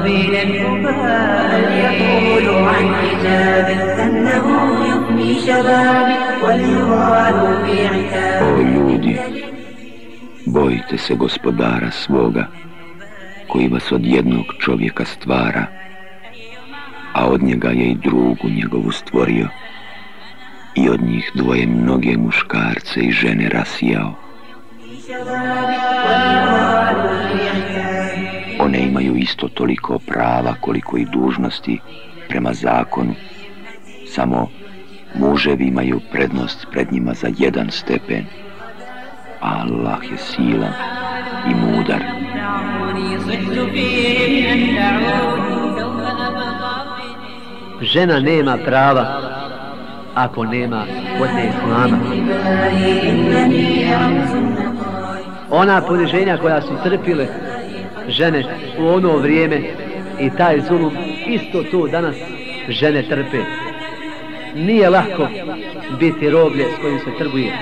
وربي لن أبالي يقول عن حجاب أنه يفني شبابي وليغال في عتاب Bojite se gospodara svoga, koji vas od jednog čovjeka stvara, a od njega je i drugu njegovu stvorio, i od njih dvoje mnoge muškarce i žene rasijao. Isto toliko prava koliko i dužnosti prema zakonu, samo muževi imaju prednost pred njima za jedan stepen, Allah je silan i mudar. Žena nema prava ako nema vodne islama. Ona poniženja koja su trpile žene u ono vrijeme i taj zulum, isto to danas žene trpe. Nije lako biti roblje s kojim se trguje.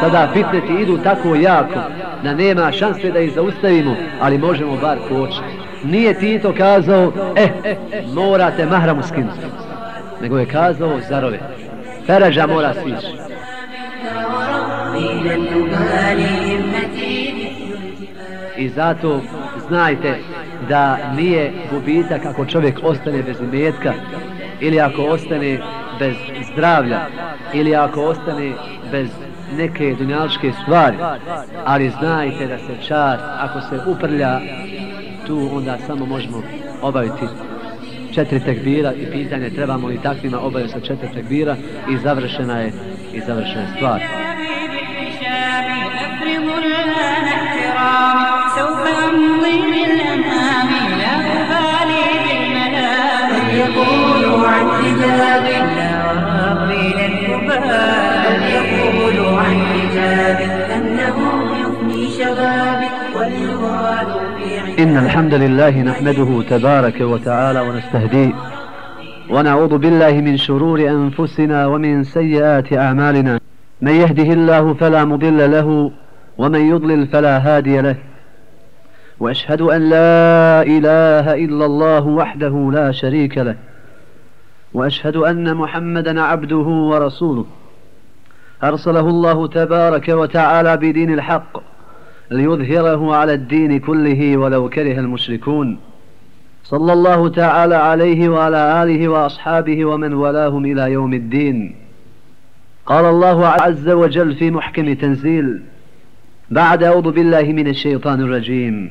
Sada fitneti idu tako jako da nema šanse da ih zaustavimo, ali možemo bar početi. Nije Tito kazao, e, eh, morate mahramu skinuti. Nego je kazao zarove. Ferađa mora svići. I zato znajte da nije gubitak ako čovjek ostane bez imetka ili ako ostane bez zdravlja ili ako ostane bez neke dunjaličke stvari ali znajte da se čast ako se uprlja tu onda samo možemo obaviti četiri tekbira i pitanje trebamo li takvima obaviti sa četiri tekbira i završena je i završena je stvar إن الحمد لله نحمده تبارك وتعالى ونستهديه ونعوذ بالله من شرور أنفسنا ومن سيئات أعمالنا. من يهده الله فلا مضل له ومن يضلل فلا هادي له. وأشهد أن لا إله إلا الله وحده لا شريك له. وأشهد أن محمدا عبده ورسوله. أرسله الله تبارك وتعالى بدين الحق ليظهره على الدين كله ولو كره المشركون. صلى الله تعالى عليه وعلى آله وأصحابه ومن والاهم إلى يوم الدين. قال الله عز وجل في محكم تنزيل بعد أعوذ بالله من الشيطان الرجيم.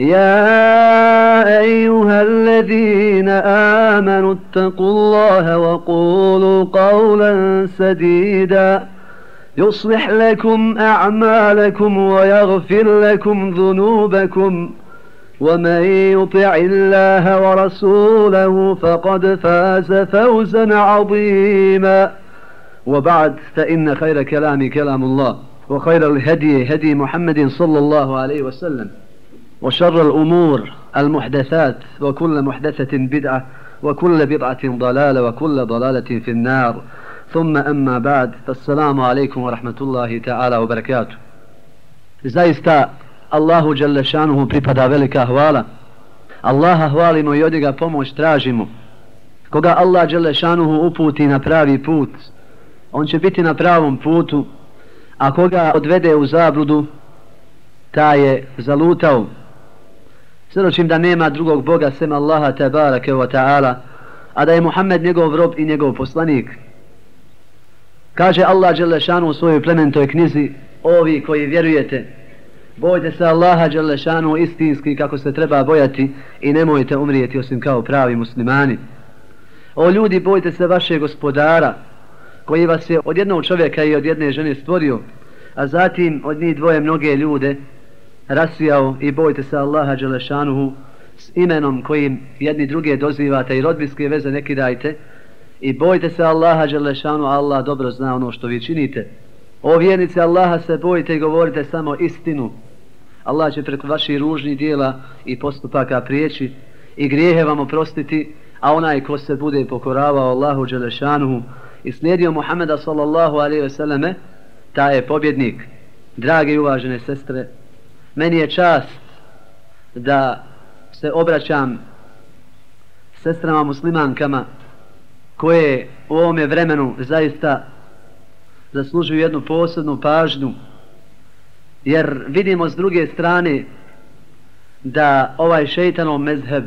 يا أيها الذين آمنوا اتقوا الله وقولوا قولا سديدا يصلح لكم أعمالكم ويغفر لكم ذنوبكم ومن يطع الله ورسوله فقد فاز فوزا عظيما وبعد فإن خير كلام كلام الله وخير الهدي هدي محمد صلى الله عليه وسلم. وشر الأمور المحدثات وكل محدثة بدعة وكل بدعة ضلالة وكل ضلالة في النار ثم أما بعد فالسلام عليكم ورحمة الله تعالى وبركاته Zaista Allahu Đalešanuhu pripada velika hvala. Allaha hvalimo i od njega pomoć tražimo. Koga Allah Đalešanuhu uputi na pravi put, on će biti na pravom putu, a koga odvede u zabludu, ta je zalutao. Svjedočim da nema drugog Boga sem Allaha tabaraka wa ta'ala, a da je Muhammed njegov rob i njegov poslanik. Kaže Allah Đelešanu u svojoj plementoj knjizi, ovi koji vjerujete, bojte se Allaha Đelešanu istinski kako se treba bojati i nemojte umrijeti osim kao pravi muslimani. O ljudi, bojte se vaše gospodara, koji vas je od jednog čovjeka i od jedne žene stvorio, a zatim od njih dvoje mnoge ljude rasvijao i bojte se Allaha Đelešanuhu s imenom kojim jedni druge dozivate i rodbinske veze neki dajte i bojte se Allaha Đelešanu, Allah dobro zna ono što vi činite. O vjernice Allaha se bojite i govorite samo istinu. Allah će preko vaših ružnih dijela i postupaka prijeći i grijehe vam oprostiti, a onaj ko se bude pokoravao Allahu Đelešanuhu i slijedio Muhameda sallallahu alaihi ve selleme, ta je pobjednik. Drage i uvažene sestre, meni je čast da se obraćam sestrama muslimankama koje u ovome vremenu zaista zaslužuju jednu posebnu pažnju jer vidimo s druge strane da ovaj šeitanov mezheb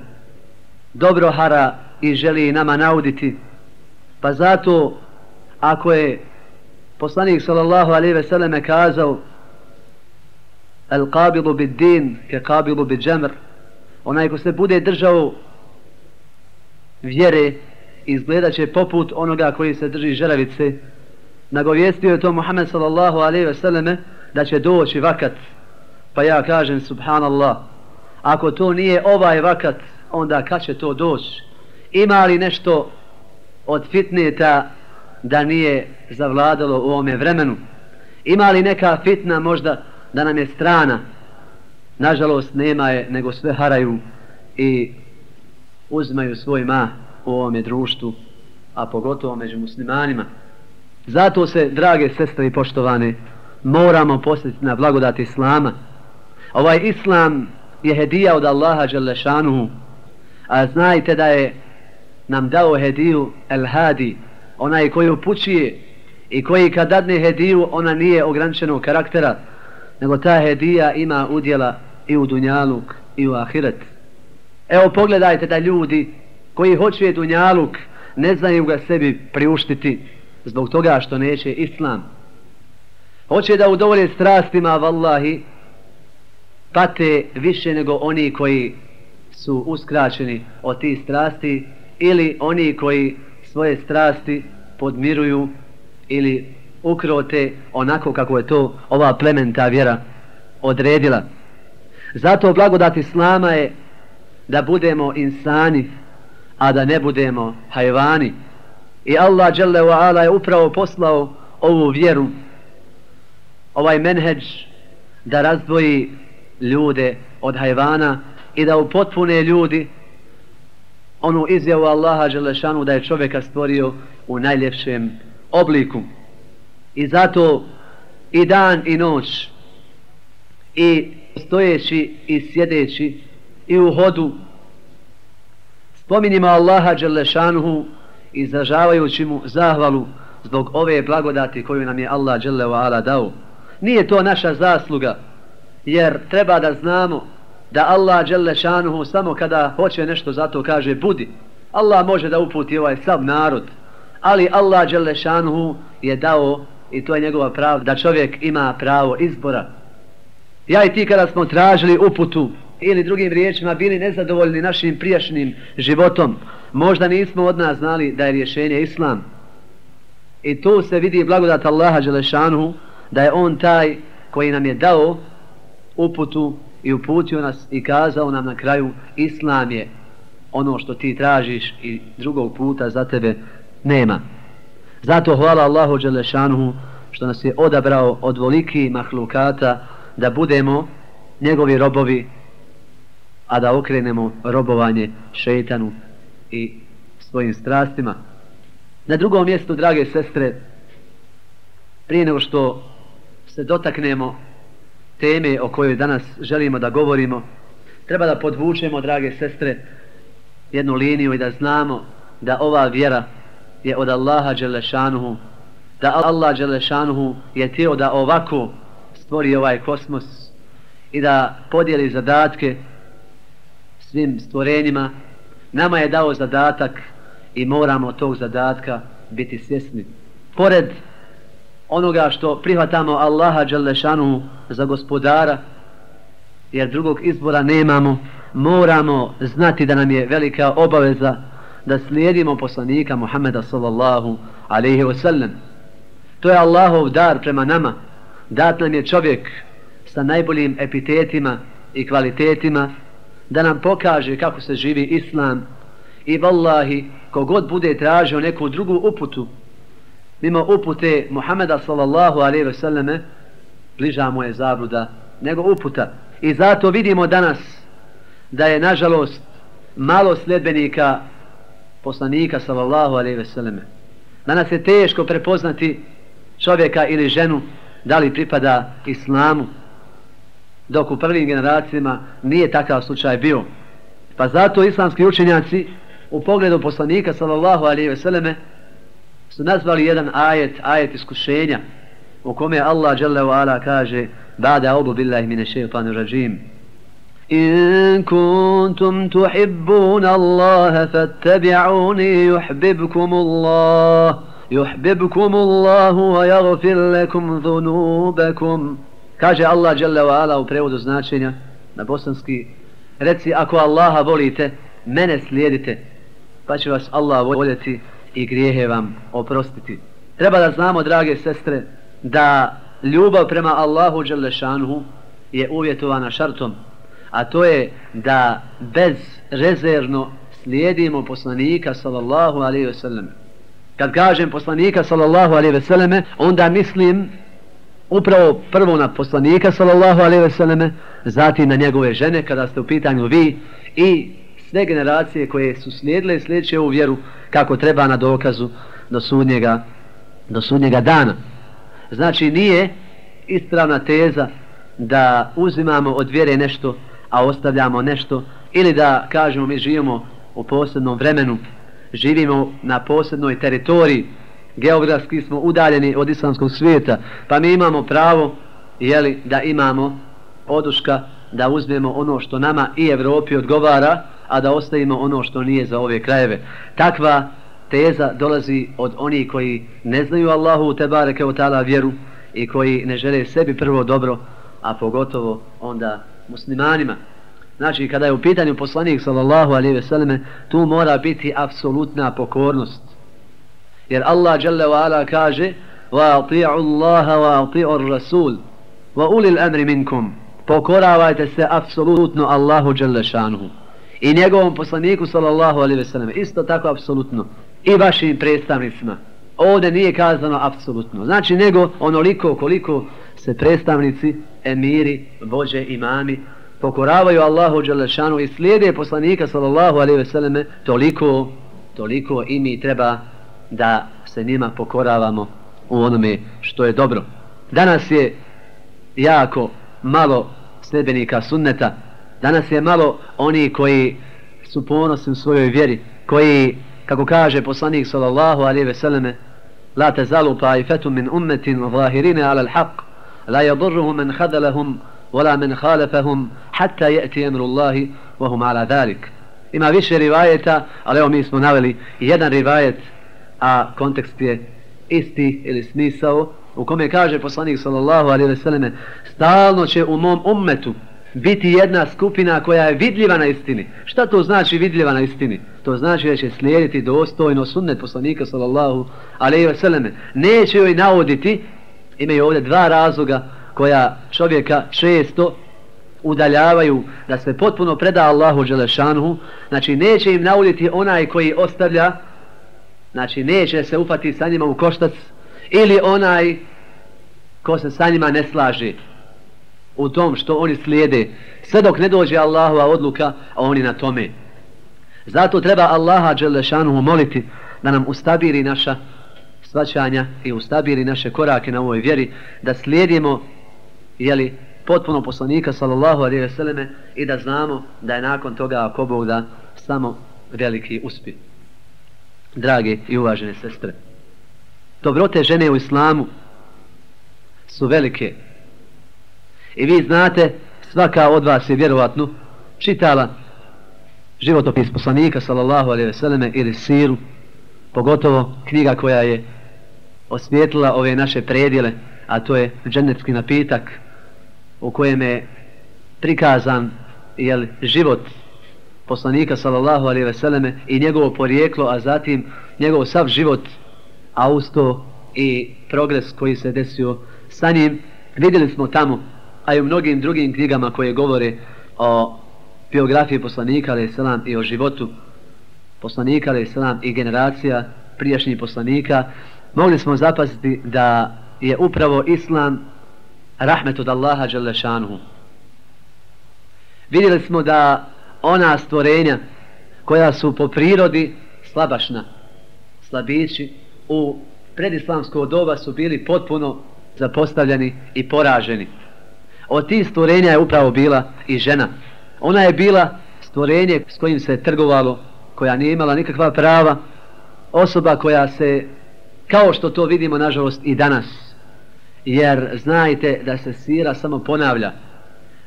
dobro hara i želi nama nauditi. Pa zato ako je poslanik sallallahu alaihi ve selleme kazao El kabilu bid din ke kabilu bid džemr onaj ko se bude držao vjere izgledat će poput onoga koji se drži žeravice. Nagovjestio je to Muhammed sallallahu alaihi ve selleme da će doći vakat. Pa ja kažem subhanallah ako to nije ovaj vakat onda kad će to doći? Ima li nešto od fitneta da nije zavladalo u ovome vremenu. Ima li neka fitna možda da nam je strana? Nažalost nema je, nego sve haraju i uzmaju svoj ma u ovome društvu, a pogotovo među muslimanima. Zato se, drage sestre i poštovane, moramo posjetiti na blagodat Islama. Ovaj Islam je hedija od Allaha Đelešanuhu, a znajte da je nam dao hediju El Hadi, onaj koji upućuje i koji kad dadne hediju ona nije ograničenog karaktera nego ta hedija ima udjela i u dunjaluk i u ahiret. Evo pogledajte da ljudi koji hoće dunjaluk ne znaju ga sebi priuštiti zbog toga što neće islam. Hoće da udovolje strastima vallahi pate više nego oni koji su uskraćeni od tih strasti ili oni koji svoje strasti podmiruju ili ukrote onako kako je to ova plementa vjera odredila. Zato blagodat Islama je da budemo insani, a da ne budemo hajvani. I Allah dželle ve Ala je upravo poslao ovu vjeru, ovaj menheđ, da razdvoji ljude od hajvana i da upotpune ljudi onu izjavu Allaha Đelešanu da je čovjeka stvorio u najljepšem obliku. I zato i dan i noć i stojeći i sjedeći i u hodu spominjimo Allaha Đelešanuhu izražavajući mu zahvalu zbog ove blagodati koju nam je Allah Đelevala dao. Nije to naša zasluga jer treba da znamo da Allah Đelešanuhu samo kada hoće nešto zato kaže budi. Allah može da uputi ovaj sav narod ali Allah Đelešanuhu je dao i to je njegova pravda, da čovjek ima pravo izbora ja i ti kada smo tražili uputu ili drugim riječima bili nezadovoljni našim prijašnjim životom možda nismo od nas znali da je rješenje islam i tu se vidi blagodat Allaha Đelešanuhu da je on taj koji nam je dao uputu i uputio nas i kazao nam na kraju islam je ono što ti tražiš i drugog puta za tebe nema. Zato hvala Allahu Đelešanuhu što nas je odabrao od voliki mahlukata da budemo njegovi robovi, a da okrenemo robovanje šeitanu i svojim strastima. Na drugom mjestu, drage sestre, prije nego što se dotaknemo teme o kojoj danas želimo da govorimo, treba da podvučemo, drage sestre, jednu liniju i da znamo da ova vjera je od Allaha Đelešanuhu da Allah Đelešanuhu je tio da ovako stvori ovaj kosmos i da podijeli zadatke svim stvorenjima. Nama je dao zadatak i moramo tog zadatka biti svjesni. Pored onoga što prihvatamo Allaha Đalešanu za gospodara, jer drugog izbora nemamo, moramo znati da nam je velika obaveza da slijedimo poslanika Muhammeda sallallahu alaihi wasallam. To je Allahov dar prema nama. Dat nam je čovjek sa najboljim epitetima i kvalitetima da nam pokaže kako se živi islam i vallahi kogod bude tražio neku drugu uputu mimo upute Muhammeda sallallahu alaihi wasallam bliža mu je zabluda nego uputa i zato vidimo danas da je nažalost malo sljedbenika poslanika sallallahu alaihi selleme. danas je teško prepoznati čovjeka ili ženu da li pripada islamu dok u prvim generacijama nije takav slučaj bio pa zato islamski učenjaci u pogledu poslanika sallallahu alaihi selleme su nazvali jedan ajet, ajet iskušenja u kome Allah dželle ve ala kaže Bada obu billahi mine šeitanu rajim إن kuntum تحبون الله فاتبعوني يحببكم الله يحببكم الله wa yaghfir lakum dhunubakum Kaže Allah jalla wa ala u prevodu značenja na bosanski Reci ako Allaha volite, mene slijedite pa će vas Allah voljeti i grijehe vam oprostiti. Treba da znamo, drage sestre, da ljubav prema Allahu Đelešanuhu je uvjetovana šartom, a to je da bez rezervno slijedimo poslanika sallallahu alaihi ve. Kad kažem poslanika sallallahu alaihi ve selleme, onda mislim upravo prvo na poslanika sallallahu alaihi ve selleme, zatim na njegove žene kada ste u pitanju vi i sve generacije koje su slijedile i sljedeće ovu vjeru kako treba na dokazu do sudnjega, do sudnjega dana. Znači nije ispravna teza da uzimamo od vjere nešto, a ostavljamo nešto, ili da kažemo mi živimo u posebnom vremenu, živimo na posebnoj teritoriji, geografski smo udaljeni od islamskog svijeta, pa mi imamo pravo jeli, da imamo oduška da uzmemo ono što nama i Evropi odgovara, a da ostavimo ono što nije za ove krajeve. Takva teza dolazi od onih koji ne znaju Allahu te bareke ta'ala vjeru i koji ne žele sebi prvo dobro, a pogotovo onda muslimanima. Znači, kada je u pitanju poslanik sallallahu alaihi ve selleme, tu mora biti apsolutna pokornost. Jer Allah jalla wa ala kaže wa ati'u Allaha wa ati'u Rasul wa ulil amri minkum. Pokoravajte se apsolutno Allahu jalla šanuhu. I njegovom poslaniku sallallahu alaihi ve selleme, isto tako apsolutno. I vašim predstavnicima. Ovdje nije kazano apsolutno. Znači nego onoliko koliko se predstavnici emiri, vođe, imami pokoravaju Allahu Đalešanu i slijede poslanika sallallahu alaihi ve selleme toliko toliko i mi treba da se njima pokoravamo u onome što je dobro. Danas je jako malo sljedbenika sunneta Danas je malo oni koji su ponosni u svojoj vjeri, koji, kako kaže poslanik sallallahu alaihi ve selleme, la te zalu ta'ifetu min ummetin zahirine ala l'haq, لا يضرهم من خذلهم ولا من خالفهم حتى يأتي أمر الله وهم على ذلك Ima više rivajeta, ali evo mi smo naveli jedan rivajet, a kontekst je isti ili smisao, u kome kaže poslanik sallallahu alaihi ve selleme, stalno će u mom ummetu, biti jedna skupina koja je vidljiva na istini. Šta to znači vidljiva na istini? To znači da će slijediti dostojno sunnet poslanika sallallahu alaihi ve selleme. Neće joj navoditi, imaju ovdje dva razloga koja čovjeka često udaljavaju da se potpuno preda Allahu Đelešanhu. Znači neće im nauditi onaj koji ostavlja, znači neće se ufati sa njima u koštac ili onaj ko se sa njima ne slaži u tom što oni slijede sve dok ne dođe Allahova odluka a oni na tome zato treba Allaha Đelešanuhu moliti da nam ustabiri naša svačanja i ustabili naše korake na ovoj vjeri da slijedimo jeli, potpuno poslanika sallallahu alaihi ve selleme i da znamo da je nakon toga ako Bog da samo veliki uspjeh. Drage i uvažene sestre dobrote žene u islamu su velike. I vi znate, svaka od vas je vjerovatno čitala životopis poslanika sallallahu alaihi ve selleme ili siru, pogotovo knjiga koja je osvijetlila ove naše predjele, a to je dženevski napitak u kojem je prikazan jel, život poslanika sallallahu alaihi veseleme i njegovo porijeklo, a zatim njegov sav život, a usto i progres koji se desio sa njim. Vidjeli smo tamo, a i u mnogim drugim knjigama koje govore o biografiji poslanika alaihi selam i o životu poslanika alaihi selam i generacija prijašnjih poslanika, mogli smo zapaziti da je upravo islam rahmet od Allaha Đelešanuhu. Vidjeli smo da ona stvorenja koja su po prirodi slabašna, slabići, u predislamsko doba su bili potpuno zapostavljeni i poraženi. Od tih stvorenja je upravo bila i žena. Ona je bila stvorenje s kojim se trgovalo, koja nije imala nikakva prava, osoba koja se, kao što to vidimo nažalost i danas, jer znajte da se sira samo ponavlja,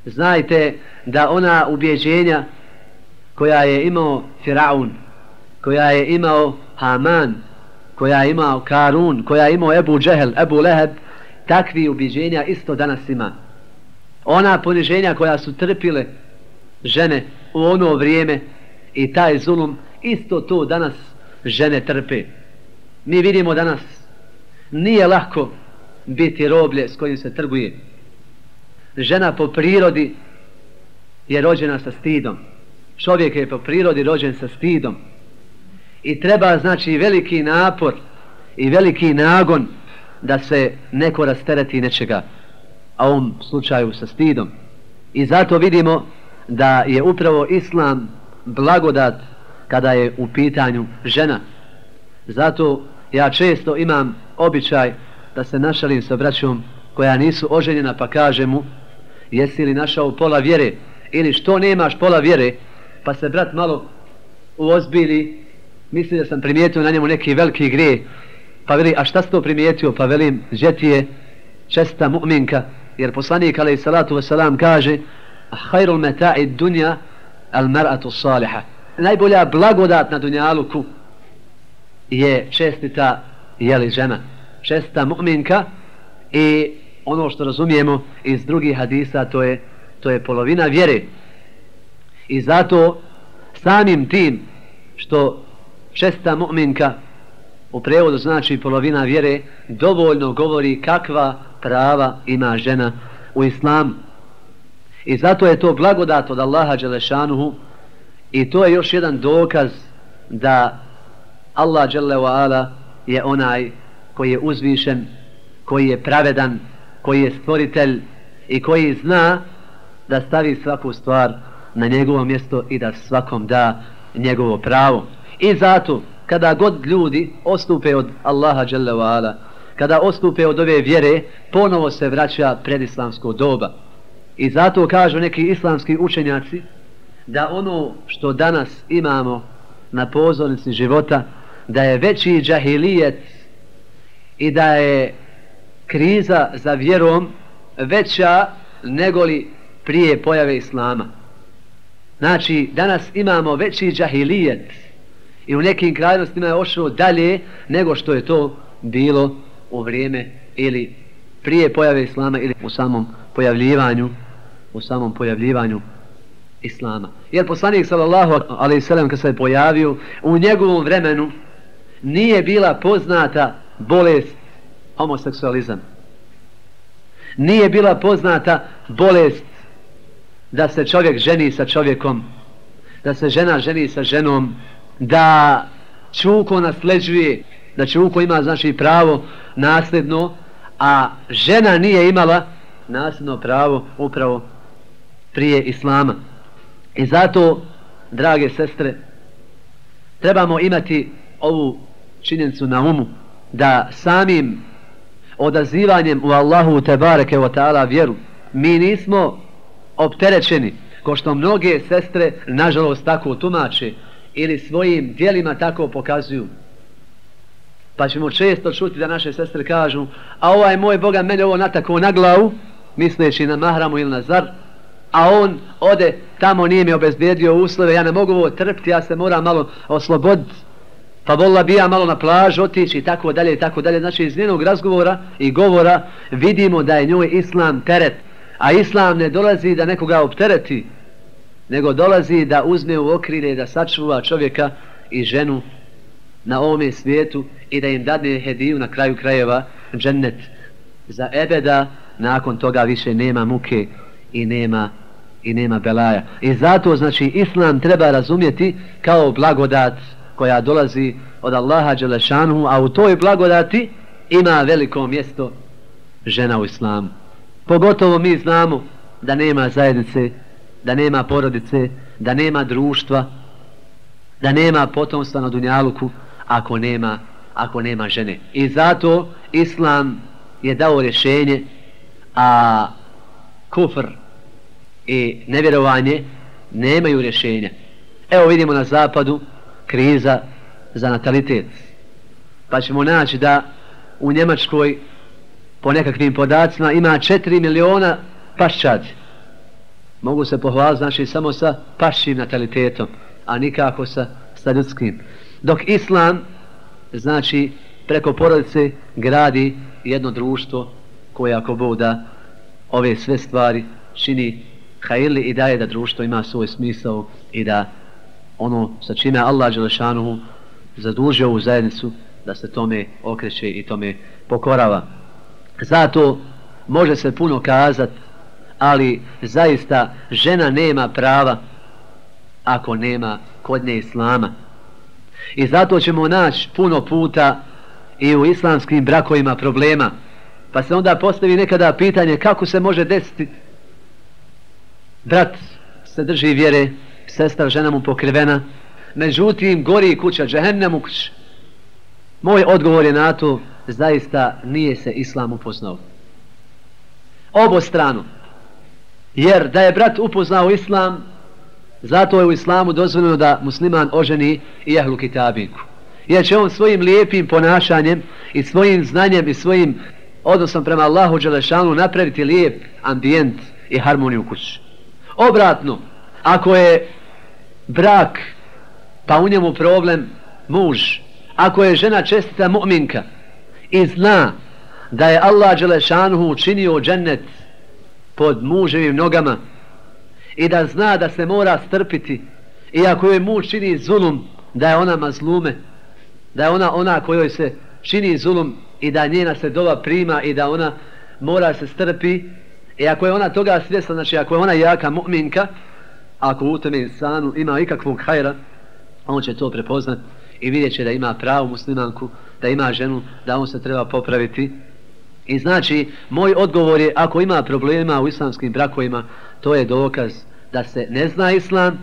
znajte da ona ubjeđenja koja je imao Firaun, koja je imao Haman, koja je imao Karun, koja je imao Ebu Džehel, Ebu Leheb, takvi ubjeđenja isto danas ima. Ona poniženja koja su trpile žene u ono vrijeme i taj zulum, isto to danas žene trpe. Mi vidimo danas, nije lako biti roblje s kojim se trguje. Žena po prirodi je rođena sa stidom. Čovjek je po prirodi rođen sa stidom. I treba znači veliki napor i veliki nagon da se neko rastereti nečega. A u ovom slučaju sa stidom. I zato vidimo da je upravo islam blagodat kada je u pitanju žena. Zato ja često imam običaj da se našalim sa braćom koja nisu oženjena pa kaže mu jesi li našao pola vjere? Ili što nemaš pola vjere? Pa se brat malo uozbili misli da sam primijetio na njemu neki veliki gre pa veli a šta si to primijetio? Pa velim žeti je česta mu'minka. Jer poslanik alaih salatu wasalam kaže hajrul meta'i dunja al mar'atu saliha najbolja blagodat na dunjaluku je čestita jeli žena? Čestita mu'minka i ono što razumijemo iz drugih hadisa to je, to je polovina vjere. I zato samim tim što česta mu'minka u prevodu znači polovina vjere dovoljno govori kakva prava ima žena u islamu. I zato je to blagodat od Allaha Đelešanuhu i to je još jedan dokaz da Allah dželle ala je onaj koji je uzvišen, koji je pravedan, koji je stvoritelj i koji zna da stavi svaku stvar na njegovo mjesto i da svakom da njegovo pravo. I zato, kada god ljudi ostupe od Allaha dželle ala, kada ostupe od ove vjere, ponovo se vraća pred islamsko doba. I zato kažu neki islamski učenjaci da ono što danas imamo na pozornici života, da je veći džahilijet i da je kriza za vjerom veća negoli prije pojave Islama. Znači, danas imamo veći džahilijet i u nekim krajnostima je ošlo dalje nego što je to bilo u vrijeme ili prije pojave Islama ili u samom pojavljivanju u samom pojavljivanju Islama. Jer poslanik sallallahu alaihi sallam kad se je pojavio u njegovom vremenu nije bila poznata bolest homoseksualizam. Nije bila poznata bolest da se čovjek ženi sa čovjekom, da se žena ženi sa ženom, da čuko nasleđuje, da čuko ima znači pravo nasljedno, a žena nije imala nasljedno pravo upravo prije Islama. I zato, drage sestre, trebamo imati ovu činjenicu na umu, da samim odazivanjem u Allahu tebareke wa ta'ala vjeru, mi nismo opterećeni, ko što mnoge sestre, nažalost, tako tumače, ili svojim dijelima tako pokazuju. Pa ćemo često čuti da naše sestre kažu, a ovaj moj Boga mene ovo natako na glavu, misleći na mahramu ili na zar, a on ode tamo nije mi obezbijedio uslove, ja ne mogu ovo trpiti, ja se moram malo osloboditi pa volila bi ja malo na plažu otići i tako dalje i tako dalje. Znači iz njenog razgovora i govora vidimo da je njoj islam teret. A islam ne dolazi da nekoga optereti, nego dolazi da uzme u okrilje da sačuva čovjeka i ženu na ovome svijetu i da im dadne hediju na kraju krajeva džennet za ebeda nakon toga više nema muke i nema i nema belaja i zato znači islam treba razumjeti kao blagodat koja dolazi od Allaha Đelešanu a u toj blagodati ima veliko mjesto žena u islamu pogotovo mi znamo da nema zajednice da nema porodice da nema društva da nema potomstva na Dunjaluku ako nema, ako nema žene. I zato Islam je dao rješenje, a kufr i nevjerovanje nemaju rješenja. Evo vidimo na zapadu kriza za natalitet. Pa ćemo naći da u Njemačkoj po nekakvim podacima ima 4 miliona paščadi. Mogu se pohvaliti znači samo sa pašćim natalitetom, a nikako sa, sa ljudskim. Dok islam, znači, preko porodice gradi jedno društvo koje ako Bog da ove sve stvari čini hajili i daje da društvo ima svoj smisao i da ono sa čime Allah Đelešanuhu zadužio ovu zajednicu da se tome okreće i tome pokorava. Zato može se puno kazat, ali zaista žena nema prava ako nema kod nje islama. I zato ćemo naći puno puta i u islamskim brakovima problema. Pa se onda postavi nekada pitanje kako se može desiti brat se drži vjere, sestra žena mu pokrivena, međutim gori kuća, džehennem u kuć. Moj odgovor je na to, zaista nije se islam upoznao. Obo stranu. Jer da je brat upoznao islam, Zato je u islamu dozvoljeno da musliman oženi i ehlu kitabinku. Jer će on svojim lijepim ponašanjem i svojim znanjem i svojim odnosom prema Allahu Đelešanu napraviti lijep ambijent i harmoniju u kući. Obratno, ako je brak, pa u njemu problem muž, ako je žena čestita mu'minka i zna da je Allah Đelešanu učinio džennet pod muževim nogama, i da zna da se mora strpiti i ako joj muž čini zulum da je ona mazlume da je ona ona kojoj se čini zulum i da njena se dova prima i da ona mora se strpi i ako je ona toga svjesna znači ako je ona jaka mu'minka ako u tome insanu ima ikakvog hajra on će to prepoznat i vidjet će da ima pravu muslimanku da ima ženu da on se treba popraviti. I znači moj odgovor je ako ima problema u islamskim brakovima to je dokaz da se ne zna islam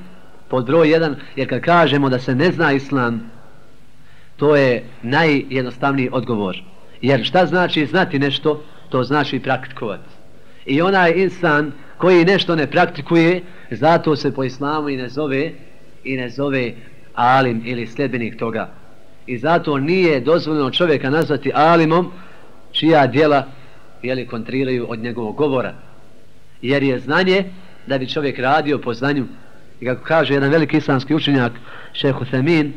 pod broj jedan, jer kad kažemo da se ne zna islam to je najjednostavniji odgovor. Jer šta znači znati nešto to znači praktikovati i onaj insan koji nešto ne praktikuje zato se po islamu i ne zove i ne zove alim ili sljedbenik toga. I zato nije dozvoljeno čovjeka nazvati alimom čija dijela jeli, kontriraju od njegovog govora. Jer je znanje da bi čovjek radio po znanju. I kako kaže jedan veliki islamski učenjak šehu Semin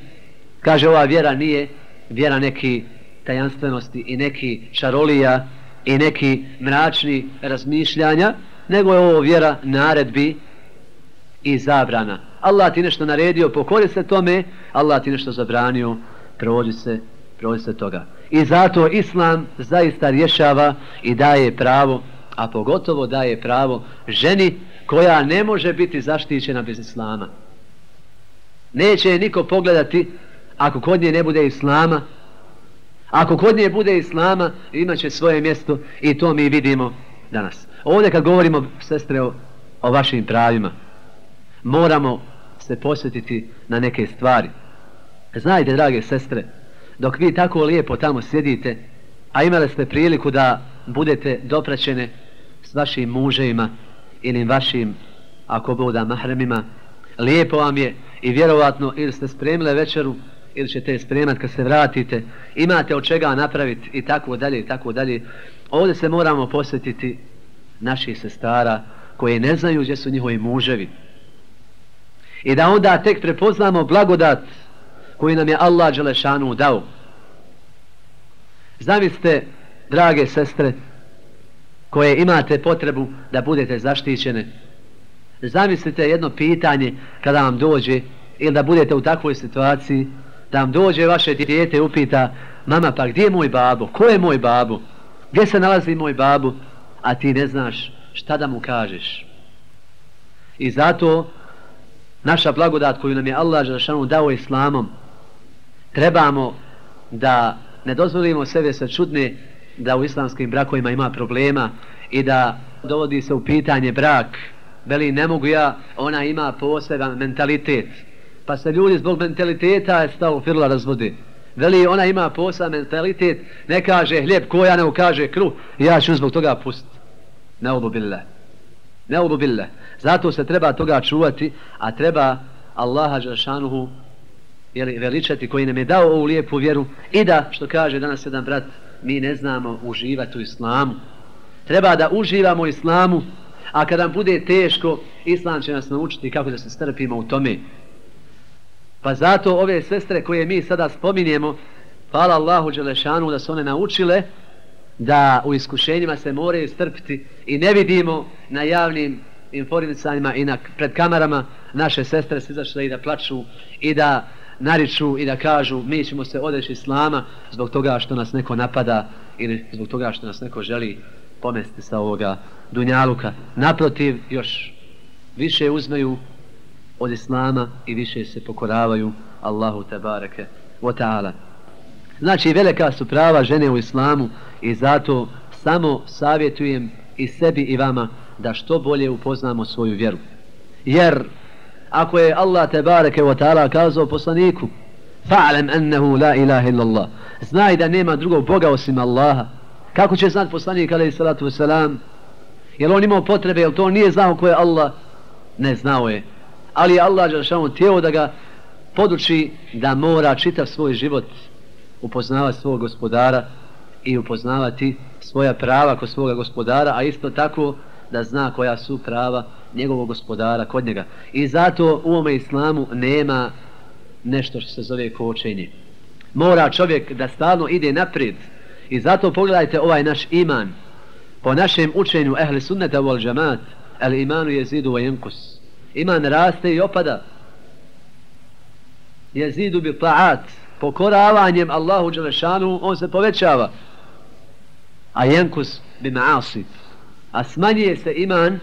kaže ova vjera nije vjera neki tajanstvenosti i neki čarolija i neki mračni razmišljanja nego je ovo vjera naredbi i zabrana Allah ti nešto naredio pokori se tome Allah ti nešto zabranio prođi se, prođi se toga i zato Islam zaista rješava i daje pravo a pogotovo daje pravo ženi koja ne može biti zaštićena bez islama. Neće je niko pogledati ako kod nje ne bude islama. Ako kod nje bude islama, imaće svoje mjesto i to mi vidimo danas. Ovdje kad govorimo, sestre, o, o vašim pravima, moramo se posjetiti na neke stvari. Znajte, drage sestre, dok vi tako lijepo tamo sjedite, a imali ste priliku da budete dopraćene s vašim muževima ili vašim, ako boda, mahremima, lijepo vam je i vjerovatno ili ste spremile večeru ili ćete spremat kad se vratite, imate od čega napraviti i tako dalje i tako dalje. Ovdje se moramo posjetiti naših sestara koje ne znaju gdje su njihovi muževi. I da onda tek prepoznamo blagodat koji nam je Allah Đelešanu dao. Zamislite, drage sestre, koje imate potrebu da budete zaštićene. Zamislite jedno pitanje kada vam dođe ili da budete u takvoj situaciji da vam dođe vaše dijete i upita mama pa gdje je moj babo, ko je moj babo, gdje se nalazi moj babo, a ti ne znaš šta da mu kažeš. I zato naša blagodat koju nam je Allah Žešanu dao islamom trebamo da ne dozvolimo sebe sa čudne da u islamskim brakovima ima problema i da dovodi se u pitanje brak. Veli ne mogu ja ona ima poseban mentalitet pa se ljudi zbog mentaliteta je stao firla razvode. veli ona ima poseban mentalitet ne kaže hljeb koja ne kaže kruh ja ću zbog toga pustiti ne obubile ne obubile zato se treba toga čuvati a treba Allaha Žešanuhu jeli, veličati koji nam je dao ovu lijepu vjeru i da, što kaže danas jedan brat, mi ne znamo uživati u islamu. Treba da uživamo u islamu, a kada nam bude teško, islam će nas naučiti kako da se strpimo u tome. Pa zato ove sestre koje mi sada spominjemo, hvala Allahu Đelešanu da su one naučile da u iskušenjima se moraju strpiti i ne vidimo na javnim informisanjima i na, pred kamerama naše sestre se izašle i da plaču i da nariču i da kažu mi ćemo se odeći islama zbog toga što nas neko napada ili zbog toga što nas neko želi pomesti sa ovoga dunjaluka. Naprotiv, još više uzmeju od islama i više se pokoravaju Allahu tebareke wa ta'ala. Znači, velika su prava žene u islamu i zato samo savjetujem i sebi i vama da što bolje upoznamo svoju vjeru. Jer ako je Allah Tebareke wa ta'ala kazao poslaniku fa'alam annahu la ilaha illallah znaj da nema drugog Boga osim Allaha kako će znat poslanik alaihi salatu wasalam jel on imao potrebe jel to nije znao ko je Allah ne znao je ali je Allah Đelšanu tijelo da ga poduči da mora čitav svoj život upoznavati svog gospodara i upoznavati svoja prava kod svoga gospodara a isto tako da zna koja su prava njegovog gospodara kod njega. I zato u ome islamu nema nešto što se zove kočenje. Mora čovjek da stalno ide naprijed. I zato pogledajte ovaj naš iman. Po našem učenju ehli sunneta vol džamat, el imanu je zidu jenkus. Iman raste i opada. Jezidu bi ta'at. Pokoravanjem Allahu Đelešanu on se povećava. A jenkus bi ma'asi. A smanjuje se iman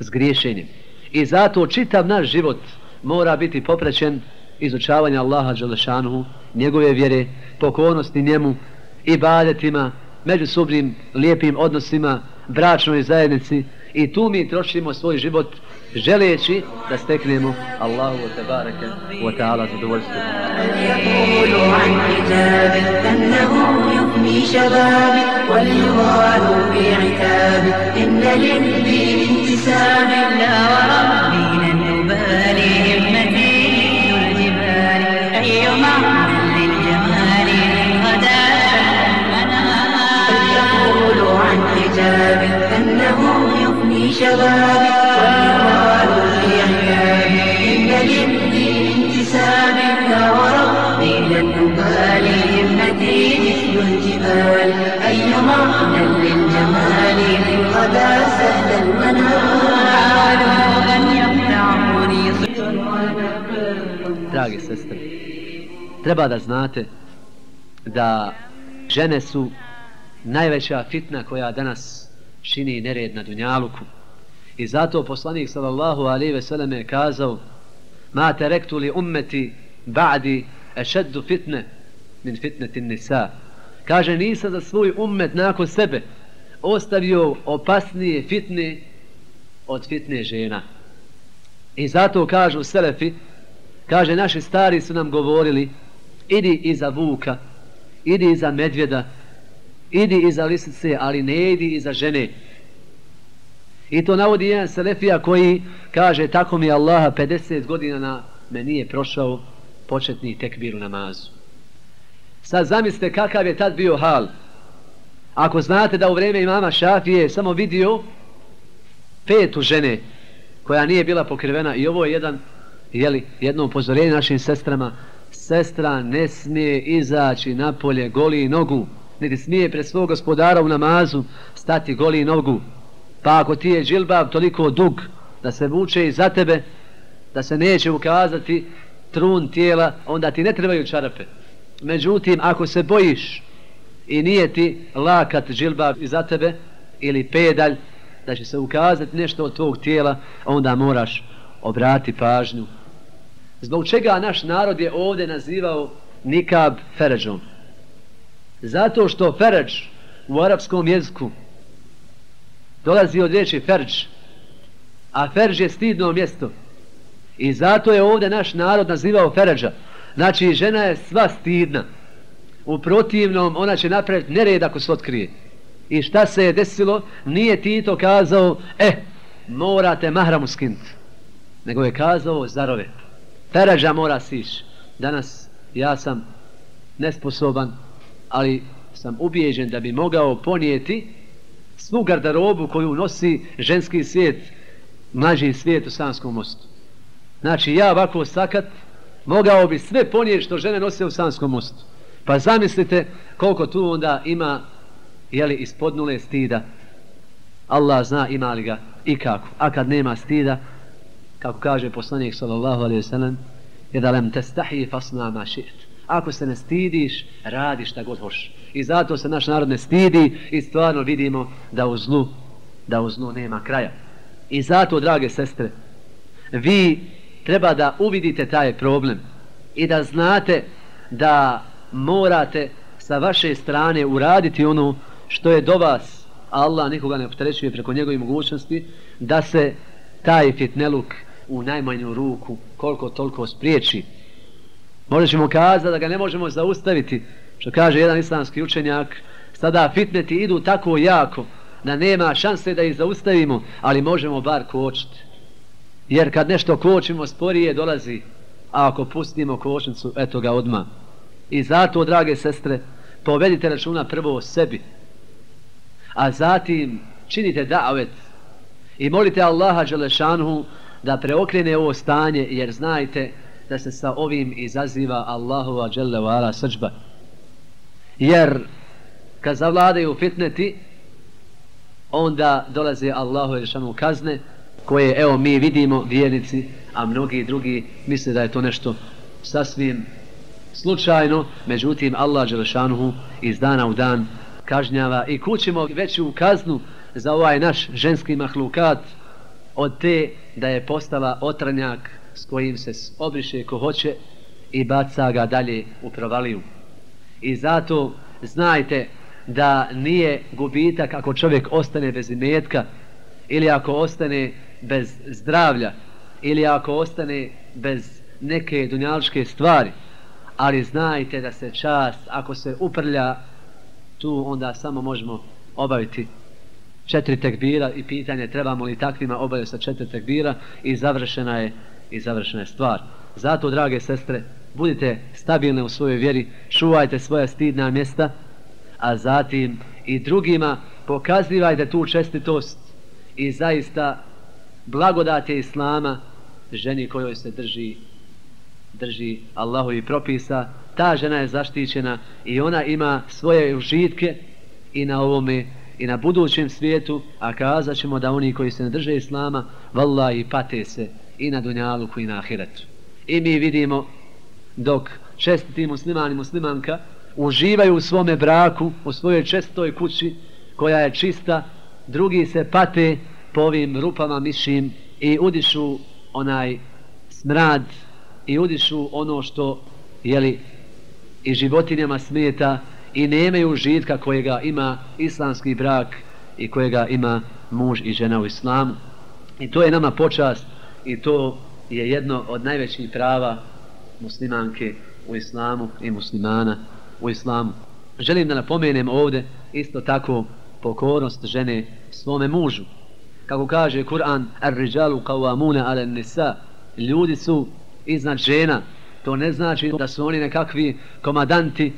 s griješenjem. I zato čitav naš život mora biti poprećen izučavanja Allaha Đelešanu njegove vjere, pokornosti njemu, ibadetima, međusobnim lijepim odnosima, bračnoj zajednici i tu mi trošimo svoj život želeći da steknemo Allahu te bareke wa ta'ala zadovoljstvo. شبابي مثل الجبال أي معنى للجمال غدا سهل المنال حاولوا أن يقطعوني Drage sestre, treba da znate da žene su najveća fitna koja danas čini nered na Dunjaluku. I zato poslanik sallallahu alaihi ve sellem je kazao ma terektu li ummeti ba'di ešeddu fitne min fitneti nisa. Kaže nisam za svoj ummet nakon sebe ostavio opasnije fitne od fitne žena. I zato kažu selefi, kaže naši stari su nam govorili idi iza vuka, idi iza medvjeda, idi iza lisice, ali ne idi iza žene. I to navodi jedan selefija koji kaže tako mi Allaha 50 godina na me nije prošao početni tekbir u namazu. Sad zamislite kakav je tad bio hal. Ako znate da u vreme imama Šafije samo vidio petu žene koja nije bila pokrivena i ovo je jedan jeli, jedno upozorenje našim sestrama sestra ne smije izaći napolje goli nogu, niti smije pred svog gospodara u namazu stati goli nogu. Pa ako ti je džilbab toliko dug da se vuče za tebe, da se neće ukazati trun tijela, onda ti ne trebaju čarape. Međutim, ako se bojiš i nije ti lakat džilbab iza tebe ili pedalj, da će se ukazati nešto od tvog tijela, onda moraš obrati pažnju. Zbog čega naš narod je ovdje nazivao nikab feređom? Zato što feređ u arapskom jeziku dolazi od riječi feređ, a feređ je stidno mjesto. I zato je ovdje naš narod nazivao feređa. Znači, žena je sva stidna. U protivnom, ona će napraviti nered ako se otkrije. I šta se je desilo? Nije Tito kazao, e, eh, morate mahramu skinuti. Nego je kazao, zarove. Feređa mora siš. Danas ja sam nesposoban, ali sam ubijeđen da bi mogao ponijeti svu gardarobu koju nosi ženski svijet, mlađi svijet u Sanskom mostu. Znači, ja ovako sakat, mogao bi sve ponijeti što žene nose u Sanskom mostu. Pa zamislite koliko tu onda ima jeli, ispodnule stida. Allah zna ima li ga i kako. A kad nema stida, kako kaže poslanik sallallahu alaihi sallam, je da lem testahi fasna ma šit. Ako se ne stidiš, radi šta god hoš. I zato se naš narod ne stidi i stvarno vidimo da u zlu, da u zlu nema kraja. I zato, drage sestre, vi treba da uvidite taj problem i da znate da morate sa vaše strane uraditi ono što je do vas, Allah nikoga ne opterećuje preko njegove mogućnosti, da se taj fitneluk u najmanju ruku koliko toliko spriječi. Možda ćemo kazati da ga ne možemo zaustaviti, što kaže jedan islamski učenjak, sada fitneti idu tako jako da nema šanse da ih zaustavimo, ali možemo bar kočiti. Jer kad nešto kočimo, sporije dolazi, a ako pustimo kočnicu, eto ga odma. I zato, drage sestre, povedite računa prvo o sebi, a zatim činite davet i molite Allaha Đelešanhu da preokrene ovo stanje, jer znajte da se sa ovim izaziva Allahova Đelevala srđba. Jer kad zavladaju fitneti, onda dolaze Allahu Đelešanhu kazne, koje, evo, mi vidimo, vjernici, a mnogi drugi misle da je to nešto sasvim slučajno, međutim, Allah Đelešanuhu iz dana u dan kažnjava i kućemo veću kaznu za ovaj naš ženski mahlukat od te da je postala otranjak s kojim se obriše ko hoće i baca ga dalje u provaliju. I zato znajte da nije gubitak ako čovjek ostane bez imetka ili ako ostane bez zdravlja ili ako ostane bez neke dunjaličke stvari ali znajte da se čast ako se uprlja tu onda samo možemo obaviti četiri tekbira i pitanje trebamo li takvima obaviti sa četiri tekbira i završena je i završena je stvar. Zato, drage sestre, budite stabilne u svojoj vjeri, čuvajte svoja stidna mjesta, a zatim i drugima pokazivajte tu čestitost i zaista blagodate Islama ženi kojoj se drži drži Allahovi propisa, ta žena je zaštićena i ona ima svoje užitke i na ovome i na budućem svijetu, a kazat ćemo da oni koji se ne drže Islama, vallahi pate se i na Dunjaluku i na Ahiretu. I mi vidimo dok čestiti musliman i muslimanka uživaju u svome braku, u svojoj čestoj kući koja je čista, drugi se pate po ovim rupama mislim i udišu onaj smrad i udišu ono što jeli, i životinjama smeta i nemaju žitka kojega ima islamski brak i kojega ima muž i žena u islamu. I to je nama počast i to je jedno od najvećih prava muslimanke u islamu i muslimana u islamu. Želim da napomenem ovde isto tako pokornost žene svome mužu. Kako kaže Kur'an, ar-rijalu qawwamuna 'ala an-nisa, ljudi su iznad žena. To ne znači da su oni nekakvi komadanti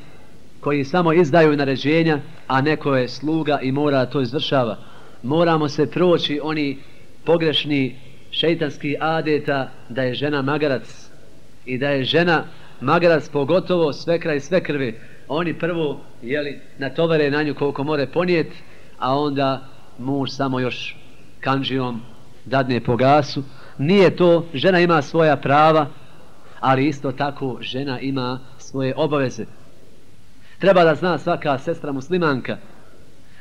koji samo izdaju naređenja, a neko je sluga i mora to izvršava. Moramo se proći oni pogrešni šeitanski adeta da je žena magarac i da je žena magarac pogotovo sve kraj sve krvi oni prvo jeli, natovare na nju koliko more ponijet a onda muž samo još kanđijom dadne po gasu. Nije to, žena ima svoja prava ali isto tako žena ima svoje obaveze. Treba da zna svaka sestra muslimanka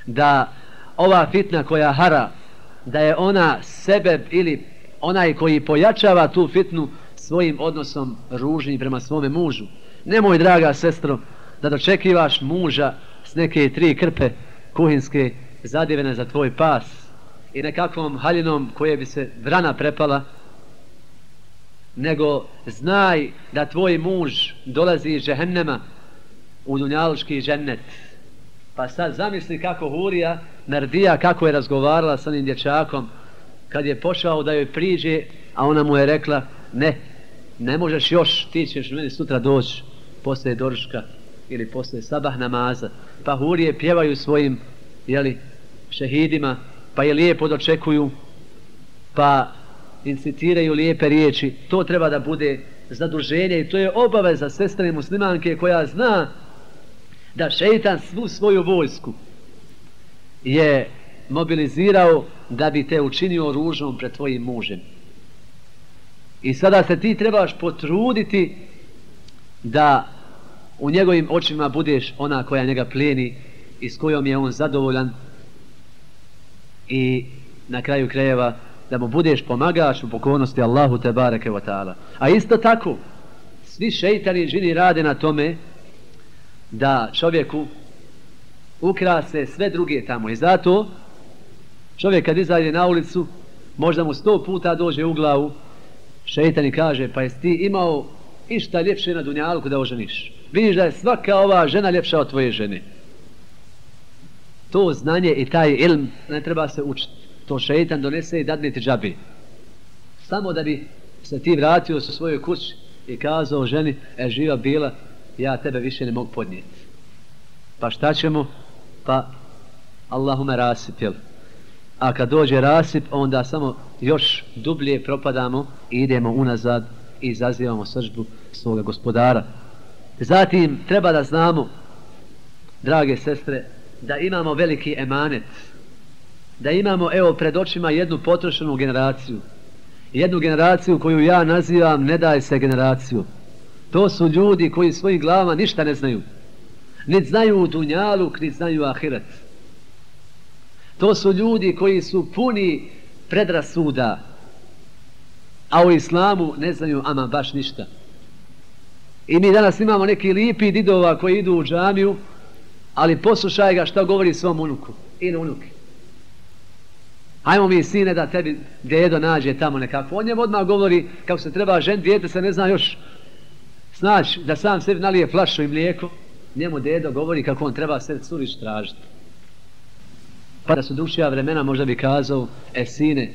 da ova fitna koja hara da je ona sebe ili onaj koji pojačava tu fitnu svojim odnosom ružnim prema svome mužu. Nemoj, draga sestro, da dočekivaš muža s neke tri krpe kuhinske zadivene za tvoj pas i nekakvom haljinom koje bi se vrana prepala, nego znaj da tvoj muž dolazi iz žehennema u dunjaluški žennet. Pa sad zamisli kako Hurija, Nardija, kako je razgovarala sa njim dječakom, kad je pošao da joj priđe, a ona mu je rekla, ne, ne možeš još, ti ćeš meni sutra doći posle doručka ili posle sabah namaza. Pa hurije pjevaju svojim jeli, šehidima, pa je lijepo dočekuju, pa incitiraju lijepe riječi. To treba da bude zaduženje i to je obaveza sestre muslimanke koja zna da šeitan svu svoju vojsku je mobilizirao da bi te učinio ružom pred tvojim mužem. I sada se ti trebaš potruditi da u njegovim očima budeš ona koja njega plijeni i s kojom je on zadovoljan i na kraju krajeva da mu budeš pomagač u pokornosti Allahu te bareke wa ta'ala. A isto tako, svi šeitani i žini rade na tome da čovjeku ukrase sve druge tamo. I zato čovjek kad izađe na ulicu, možda mu sto puta dođe u glavu, šeitani kaže, pa jesi ti imao išta ljepše na dunjalku da oženiš? Vidiš da je svaka ova žena ljepša od tvoje žene. To znanje i taj ilm ne treba se učiti. To šeitan donese i dadne ti džabi. Samo da bi se ti vratio sa svojoj kući i kazao ženi, e živa bila, ja tebe više ne mogu podnijeti. Pa šta ćemo? Pa Allahume rasip, jel? A kad dođe rasip, onda samo još dublje propadamo i idemo unazad i izazivamo sržbu svoga gospodara. Zatim treba da znamo, drage sestre, da imamo veliki emanet, da imamo evo pred očima jednu potrošenu generaciju, jednu generaciju koju ja nazivam ne daje se generaciju. To su ljudi koji svojim glavama ništa ne znaju. Ne znaju dunjaluk, ni znaju ahiret. To su ljudi koji su puni predrasuda, a u islamu ne znaju ama baš ništa. I mi danas imamo neki lipi didova koji idu u džamiju, ali poslušaj ga što govori svom unuku ili unuke. Hajmo mi sine da tebi dedo nađe tamo nekako. On njemu odmah govori kako se treba žen, dijete se ne zna još snać da sam sebi nalije flašu i mlijeko. Njemu dedo govori kako on treba sve curiš tražiti. Pa da su dušija vremena možda bi kazao, e sine,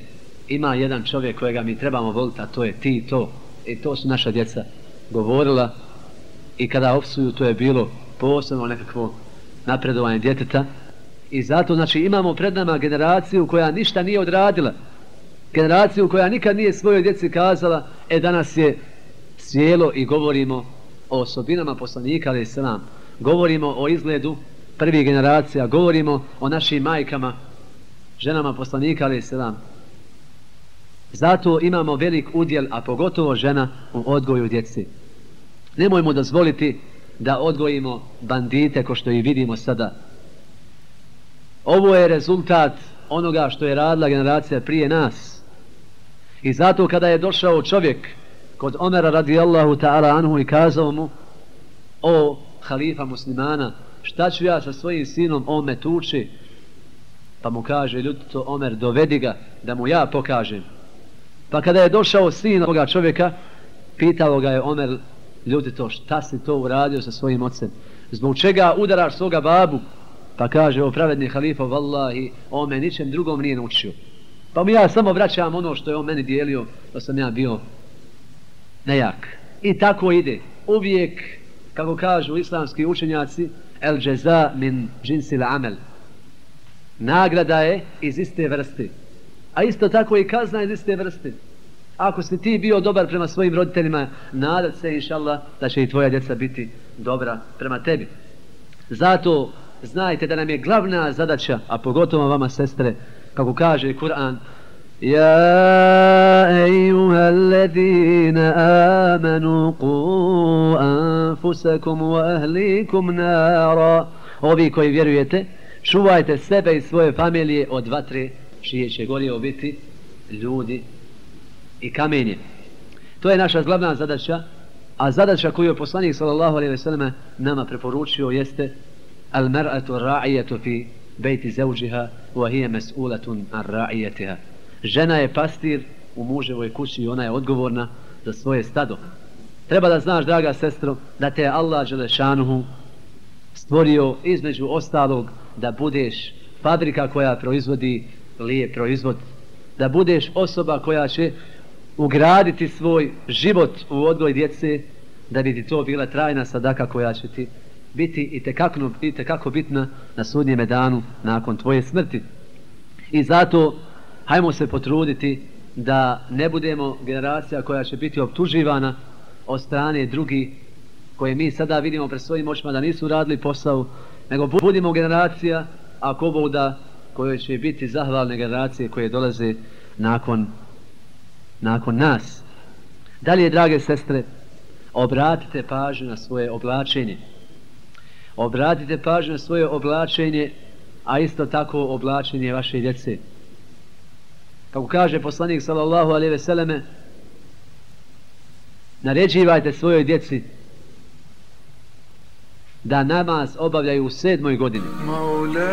ima jedan čovjek kojega mi trebamo voliti, a to je ti to. I to su naša djeca govorila i kada opsuju to je bilo posebno nekakvo napredovanje djeteta. I zato znači imamo pred nama generaciju koja ništa nije odradila. Generaciju koja nikad nije svojoj djeci kazala, e danas je sjelo i govorimo o osobinama poslanika, ali se govorimo o izgledu prvih generacija, govorimo o našim majkama, ženama poslanika, ali se Zato imamo velik udjel, a pogotovo žena u odgoju djeci. Nemojmo dozvoliti da odgojimo bandite ko što i vidimo sada. Ovo je rezultat onoga što je radila generacija prije nas. I zato kada je došao čovjek kod Omera radijallahu ta'ala anhu i kazao mu o halifa muslimana šta ću ja sa svojim sinom on me tuči pa mu kaže ljudito Omer dovedi ga da mu ja pokažem Pa kada je došao sin ovoga čovjeka, pitao ga je Omer, ljudi to, šta si to uradio sa svojim ocem? Zbog čega udaraš svoga babu? Pa kaže, o pravedni halifa, vallahi, on me ničem drugom nije naučio. Pa mi ja samo vraćam ono što je on meni dijelio, da sam ja bio nejak. I tako ide. Uvijek, kako kažu islamski učenjaci, el džeza min džinsil amel. Nagrada je iz iste vrste. A isto tako i kazna iz iste vrste Ako si ti bio dobar prema svojim roditeljima, nadat se, inša Allah, da će i tvoja djeca biti dobra prema tebi. Zato znajte da nam je glavna zadaća, a pogotovo vama sestre, kako kaže Kur'an, يا أيها الذين آمنوا قوا أنفسكم وأهليكم نارا Ovi koji vjerujete, čuvajte sebe i svoje familije od vatre čije će gorio biti ljudi i kamenje. To je naša glavna zadaća, a zadaća koju je poslanik sallallahu alejhi ve selleme nama preporučio jeste al mar'atu ra'iyatu fi bayti zawjiha wa hiya mas'ulatun an ra'iyatiha. Žena je pastir u muževoj kući i ona je odgovorna za svoje stado. Treba da znaš, draga sestro, da te je Allah Želešanuhu stvorio između ostalog da budeš fabrika koja proizvodi lije proizvod, da budeš osoba koja će ugraditi svoj život u odgoj djece, da bi ti to bila trajna sadaka koja će ti biti i tekako, i tekako bitna na sudnjeme danu nakon tvoje smrti. I zato hajmo se potruditi da ne budemo generacija koja će biti optuživana od strane drugi koje mi sada vidimo pred svojim očima da nisu radili posao, nego budimo generacija, ako Bog da, koje će biti zahvalne generacije koje dolaze nakon, nakon nas. Dalje, drage sestre, obratite pažnju na svoje oblačenje. Obratite pažnju na svoje oblačenje, a isto tako oblačenje vaše djece. Kako kaže poslanik sallallahu alejhi ve selleme, naređivajte svojoj djeci da namaz obavljaju u sedmoj godini,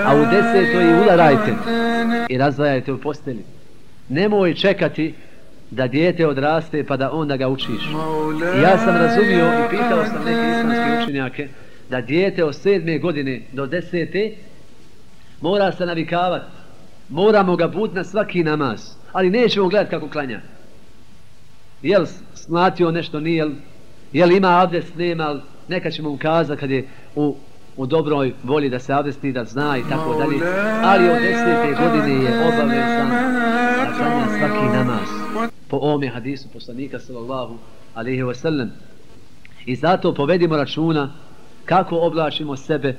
a u desetoj i udarajte i razvajajte u posteli. Nemoj čekati da dijete odraste pa da onda ga učiš. I ja sam razumio i pitao sam neke islamske učenjake da dijete od sedme godine do desete mora se navikavati. Moramo ga bud na svaki namaz, ali nećemo gledati kako klanja. Jel smatio nešto nije, jel, jel ima abdest, nema, neka ćemo ukazati kad je u, u dobroj volji da se abdesti, da zna i tako dalje. Ali od desete godine je obavezan da klanja svaki namaz. Po ome hadisu poslanika sallallahu alaihi wa sallam. I zato povedimo računa kako oblačimo sebe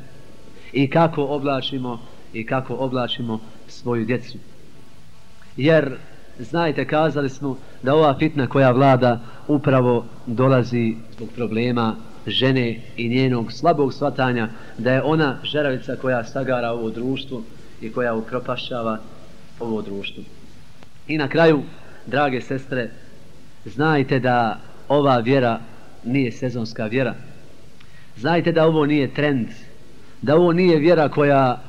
i kako oblačimo i kako oblačimo svoju djecu. Jer, znajte, kazali smo da ova fitna koja vlada upravo dolazi zbog problema žene i njenog slabog svatanja, da je ona žeravica koja sagara ovo društvo i koja upropašava ovo društvo. I na kraju, drage sestre, znajte da ova vjera nije sezonska vjera. Znajte da ovo nije trend, da ovo nije vjera koja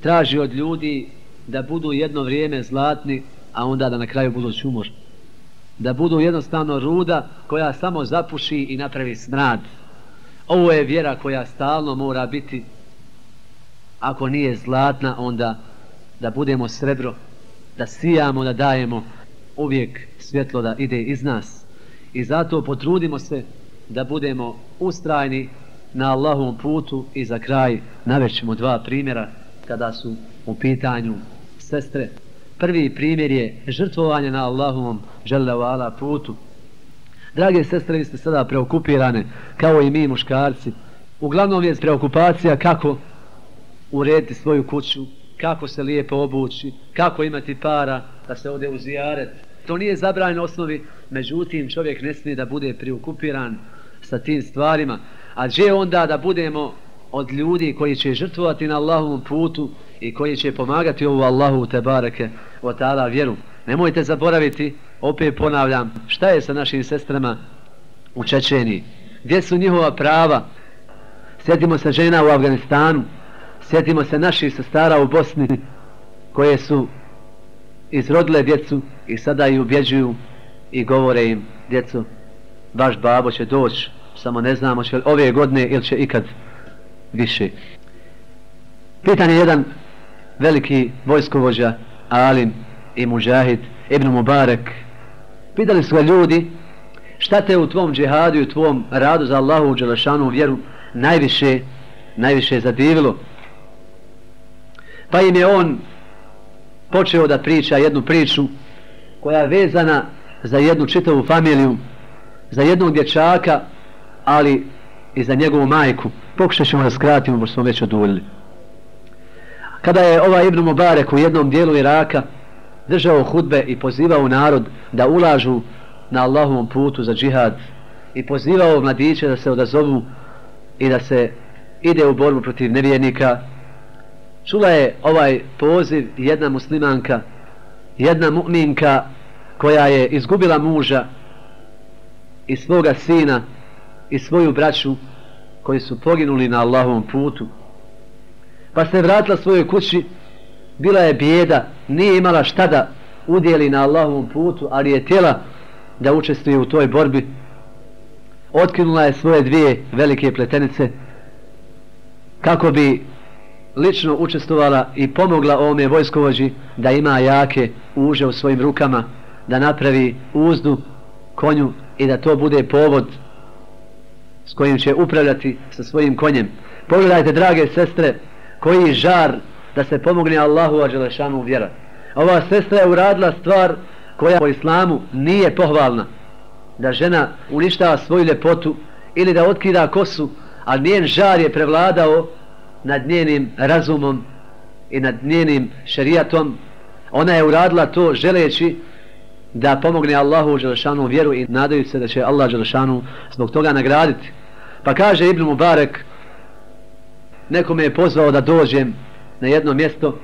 traži od ljudi da budu jedno vrijeme zlatni, a onda da na kraju budu čumor. Da budu jednostavno ruda koja samo zapuši i napravi smrad. Ovo je vjera koja stalno mora biti, ako nije zlatna, onda da budemo srebro, da sijamo, da dajemo uvijek svjetlo da ide iz nas. I zato potrudimo se da budemo ustrajni na Allahovom putu i za kraj navećemo dva primjera kada su u pitanju sestre. Prvi primjer je žrtvovanje na Allahovom želevala putu. Drage sestre, vi ste sada preokupirane, kao i mi muškarci. Uglavnom je preokupacija kako urediti svoju kuću, kako se lijepo obući, kako imati para da se ode u zijaret. To nije zabranjeno osnovi, međutim čovjek ne smije da bude priukupiran sa tim stvarima. A gdje onda da budemo od ljudi koji će žrtvovati na Allahovom putu i koji će pomagati ovu Allahu te bareke o tada vjeru. Nemojte zaboraviti, opet ponavljam, šta je sa našim sestrama u Čečeniji? Gdje su njihova prava? Sjetimo se žena u Afganistanu, sjetimo se naših sestara u Bosni koje su izrodile djecu i sada ih ubjeđuju i govore im, djecu, vaš babo će doći, samo ne znamo će ove godine ili će ikad više. Pitan je jedan veliki vojskovođa, Alim i Mujahid, Ibn Mubarek. Pitali su ga ljudi, šta te u tvom džihadu i u tvom radu za Allahu u Đelešanu vjeru najviše, najviše zadivilo? Pa im je on počeo da priča jednu priču koja je vezana za jednu čitavu familiju, za jednog dječaka, ali i za njegovu majku. Pokušat ćemo da skratimo, bo smo već oduljili. Kada je ovaj Ibn Mubarek u jednom dijelu Iraka držao hudbe i pozivao narod da ulažu na Allahovom putu za džihad i pozivao mladiće da se odazovu i da se ide u borbu protiv nevjernika, čula je ovaj poziv jedna muslimanka, jedna mu'minka koja je izgubila muža i svoga sina i svoju braću koji su poginuli na Allahovom putu. Pa se vratila svojoj kući, bila je bijeda, nije imala šta da udjeli na Allahovom putu, ali je tjela da učestvuje u toj borbi. Otkinula je svoje dvije velike pletenice kako bi lično učestvovala i pomogla ovome vojskovođi da ima jake uže u svojim rukama, da napravi uzdu konju i da to bude povod s kojim će upravljati sa svojim konjem. Pogledajte, drage sestre, koji žar da se pomogne Allahu a Đelešanu vjera. Ova sestra je uradila stvar koja po islamu nije pohvalna. Da žena uništava svoju ljepotu ili da otkida kosu, a njen žar je prevladao nad njenim razumom i nad njenim šerijatom. Ona je uradila to želeći da pomogne Allahu Đelešanu vjeru i nadaju se da će Allah Đelešanu zbog toga nagraditi. Pa kaže Ibn Mubarek, neko me je pozvao da dođem na jedno mjesto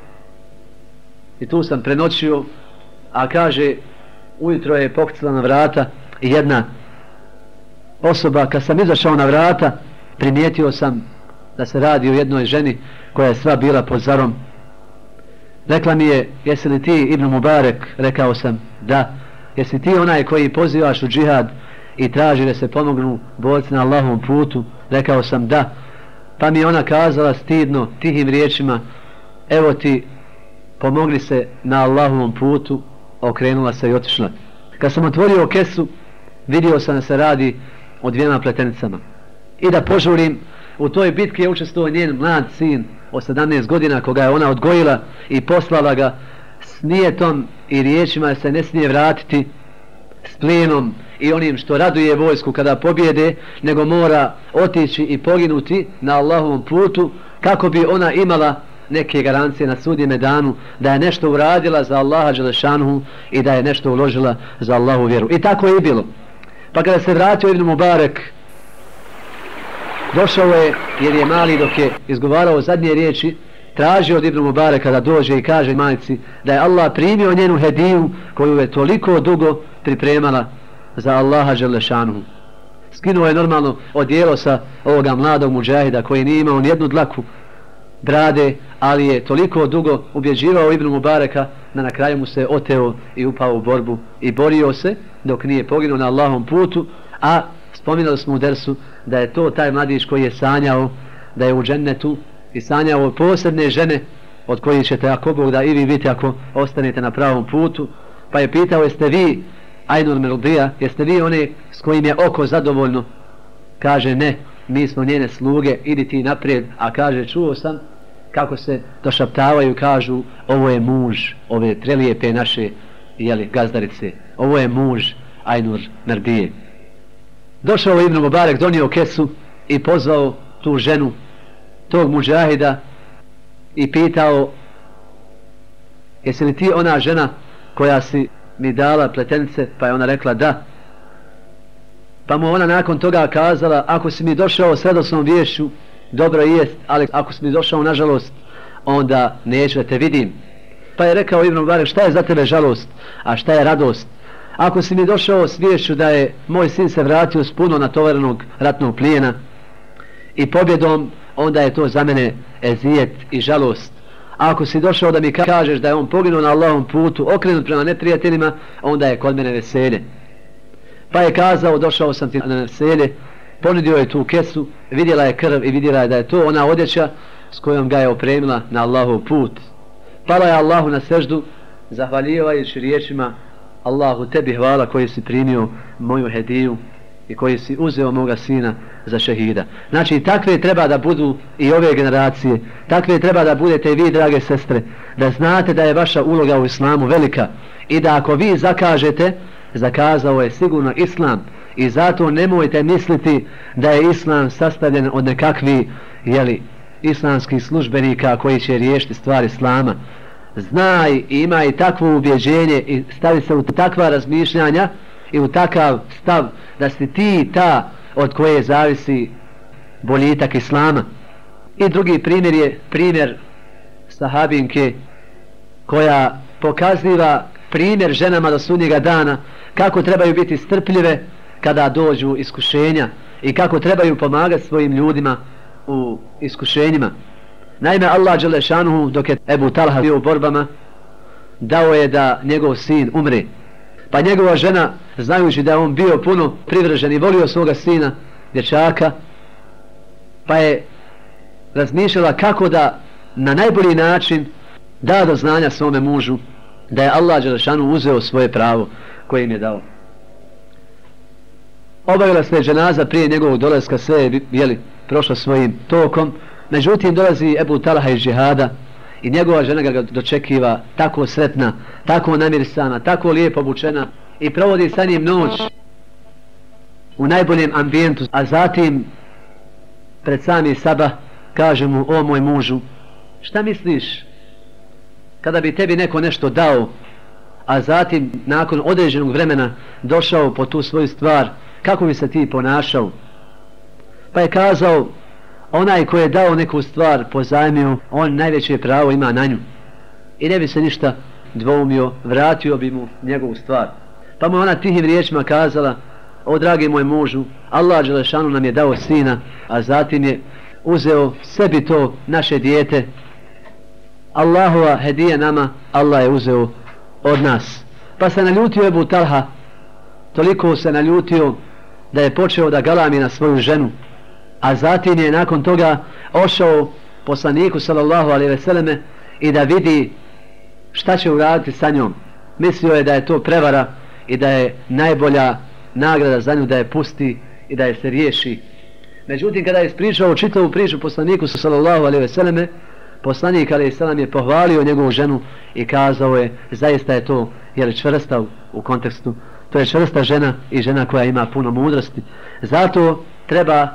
i tu sam prenoćio, a kaže, ujutro je pokucala na vrata i jedna osoba, kad sam izašao na vrata, primijetio sam da se radi o jednoj ženi koja je sva bila pod zarom. Rekla mi je, jesi li ti Ibn Mubarek? Rekao sam, da. Jesi ti onaj koji pozivaš u džihad i traži da se pomognu borci na Allahovom putu? Rekao sam, da. Pa mi ona kazala stidno, tihim riječima, evo ti, pomogli se na Allahovom putu, okrenula se i otišla. Kad sam otvorio kesu, vidio sam da se radi o dvijema pletenicama. I da požurim, u toj bitki je učestvovao njen mlad sin od 17 godina koga je ona odgojila i poslala ga s nijetom i riječima se ne smije vratiti s plijenom i onim što raduje vojsku kada pobjede, nego mora otići i poginuti na Allahovom putu kako bi ona imala neke garancije na sudjeme danu da je nešto uradila za Allaha Đelešanhu i da je nešto uložila za Allahu vjeru. I tako je i bilo. Pa kada se vratio Ibn Mubarek došao je jer je mali dok je izgovarao zadnje riječi tražio od Ibn Mubareka da dođe i kaže majci da je Allah primio njenu hediju koju je toliko dugo pripremala za Allaha Želešanu. Skinuo je normalno odijelo sa ovoga mladog muđahida koji nije imao nijednu dlaku brade, ali je toliko dugo ubjeđivao Ibn Mubareka da na kraju mu se oteo i upao u borbu i borio se dok nije poginuo na Allahom putu, a spominali smo u dersu da je to taj mladić koji je sanjao da je u džennetu i sanjao posebne žene od kojih ćete ako Bog da i vi vidite ako ostanete na pravom putu. Pa je pitao jeste vi Ainur Melodija? Jeste vi one s kojim je oko zadovoljno? Kaže ne mi smo njene sluge idi ti naprijed. A kaže čuo sam kako se došaptavaju kažu ovo je muž ove trelijepe naše jeli, gazdarice ovo je muž Ainur Merdije došao Ibn Mubarek, donio kesu i pozvao tu ženu, tog muđahida i pitao jesi li ti ona žena koja si mi dala pletenice, pa je ona rekla da. Pa mu ona nakon toga kazala, ako si mi došao s radosnom vješću, dobro jest, ali ako si mi došao nažalost, onda neću da te vidim. Pa je rekao Ibn Mubarek, šta je za tebe žalost, a šta je radost? Ako si mi došao s vješću da je moj sin se vratio s puno natovarenog ratnog plijena i pobjedom, onda je to za mene ezijet i žalost. A ako si došao da mi kažeš da je on poginuo na Allahom putu, okrenut prema neprijateljima, onda je kod mene veselje. Pa je kazao, došao sam ti na veselje, ponudio je tu kesu, vidjela je krv i vidjela je da je to ona odjeća s kojom ga je opremila na Allahov put. Pala je Allahu na seždu, zahvaljivajući riječima Allahu tebi hvala koji si primio moju hediju i koji si uzeo moga sina za šehida. Znači, takve treba da budu i ove generacije, takve treba da budete vi, drage sestre, da znate da je vaša uloga u islamu velika i da ako vi zakažete zakazao je sigurno islam. I zato nemojte misliti da je islam sastavljen od nekakvi jeli, islamskih službenika koji će riješiti stvari islama znaj i ima i takvo ubjeđenje i stavi se u takva razmišljanja i u takav stav da si ti ta od koje zavisi boljitak islama i drugi primjer je primjer sahabinke koja pokaziva primjer ženama do sunnjega dana kako trebaju biti strpljive kada dođu iskušenja i kako trebaju pomagati svojim ljudima u iskušenjima. Naime, Allah Đelešanuhu dok je Ebu Talha bio u borbama dao je da njegov sin umre. Pa njegova žena, znajući da je on bio puno privržen i volio svoga sina, dječaka, pa je razmišljala kako da na najbolji način da do znanja svome mužu da je Allah Đelešanu uzeo svoje pravo koje im je dao. Obavila se dženaza prije njegovog dolaska sve je jeli, prošlo svojim tokom. Međutim, dolazi Ebu Talaha iz džihada i njegova žena ga dočekiva tako sretna, tako namirsana, tako lijepo obučena i provodi sa njim noć u najboljem ambijentu. A zatim, pred sami Saba, kaže mu, o moj mužu, šta misliš kada bi tebi neko nešto dao, a zatim nakon određenog vremena došao po tu svoju stvar, kako bi se ti ponašao? Pa je kazao, onaj ko je dao neku stvar pozajmio, on najveće pravo ima na nju. I ne bi se ništa dvoumio, vratio bi mu njegovu stvar. Pa mu ona tihim riječima kazala, o dragi moj mužu, Allah Đelešanu nam je dao sina, a zatim je uzeo sebi to naše dijete. Allahova hedije nama, Allah je uzeo od nas. Pa se naljutio Ebu Talha, toliko se naljutio da je počeo da galami na svoju ženu, a zatim je nakon toga ošao poslaniku sallallahu alaihi veseleme i da vidi šta će uraditi sa njom. Mislio je da je to prevara i da je najbolja nagrada za nju da je pusti i da je se riješi. Međutim, kada je ispričao čitavu priču poslaniku sallallahu alaihi veseleme, poslanik alaihi selam je pohvalio njegovu ženu i kazao je, zaista je to, jer čvrsta u kontekstu, to je čvrsta žena i žena koja ima puno mudrosti. Zato treba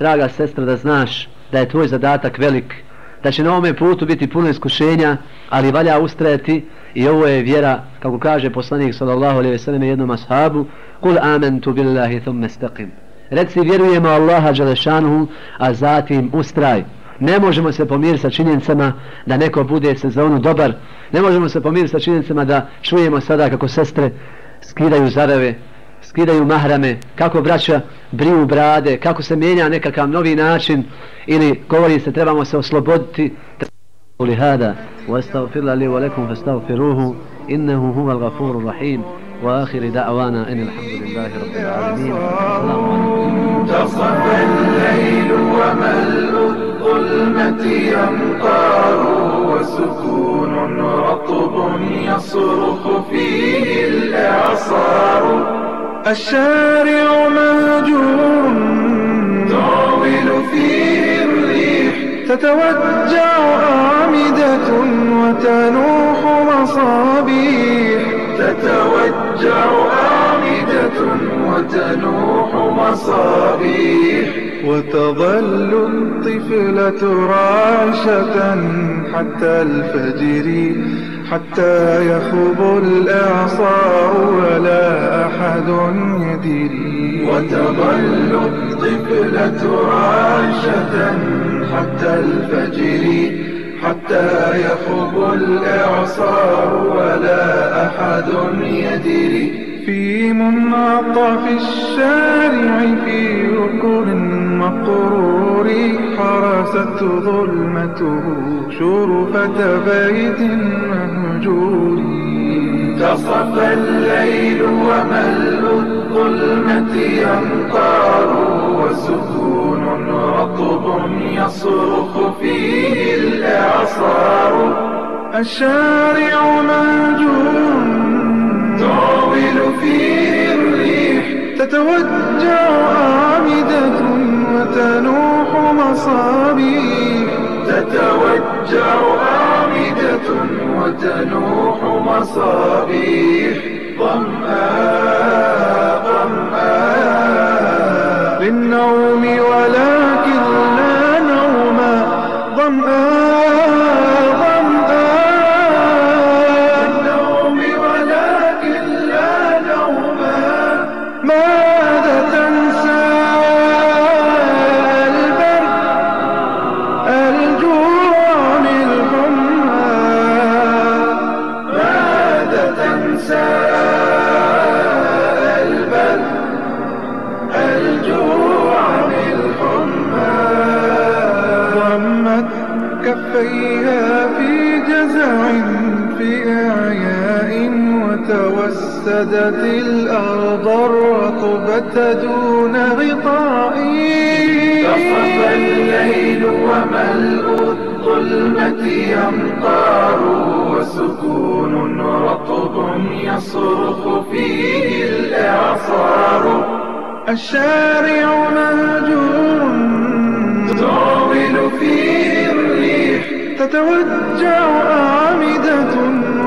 draga sestra, da znaš da je tvoj zadatak velik, da će na ovome putu biti puno iskušenja, ali valja ustrajati i ovo je vjera, kako kaže poslanik sallallahu alaihi ve sellem jednom ashabu, kul amentu billahi thumme staqim. Reci vjerujemo Allaha Đalešanuhu, a zatim ustraj. Ne možemo se pomiriti sa činjenicama da neko bude sezonu dobar. Ne možemo se pomiriti sa činjenicama da čujemo sada kako sestre skidaju zareve, skidaju mahrame, kako braća briju brade, kako se mijenja nekakav novi način ili govori se trebamo se osloboditi. Wa astaghfirla li wa lakum fastaghfiruhu, innahu huwa al-ghafur rahim. واخر دعوانا ان الحمد لله رب العالمين تصفى الليل وملء الظلمة يمطار وسكون رطب يصرخ فيه الإعصار الشارع مهجور. تعول فيه الريح. تتوجع آمدة وتنوح مصابيح. تتوجع آمدة وتنوح مصابيح. وتظل الطفلة راعشة حتى الفجر حتى يخب الإعصار ولا أحد يدري. وتظل الطفلة راشة حتى الفجر حتى يخب الإعصار ولا أحد يدري. في منعطف الشارع في ركن مقرور. حرست ظلمته شرفة بيت مهجور. تصفى الليل وملء الظلمة يمطار وسكون رطب يصرخ فيه الإعصار. الشارع مهجور. تعول فيه الريح تتوجع آمدة وتنوح مصابيح. تتوجع آمدة وتنوح مصابيح. ظمآن وتوسدت الأرض الرطبة دون غطاء تصف الليل وملء الظلمة أمطار وسكون رطب يصرخ فيه الإعصار. الشارع مهجور. تعمل فيه الريح. تتوجع أعمدة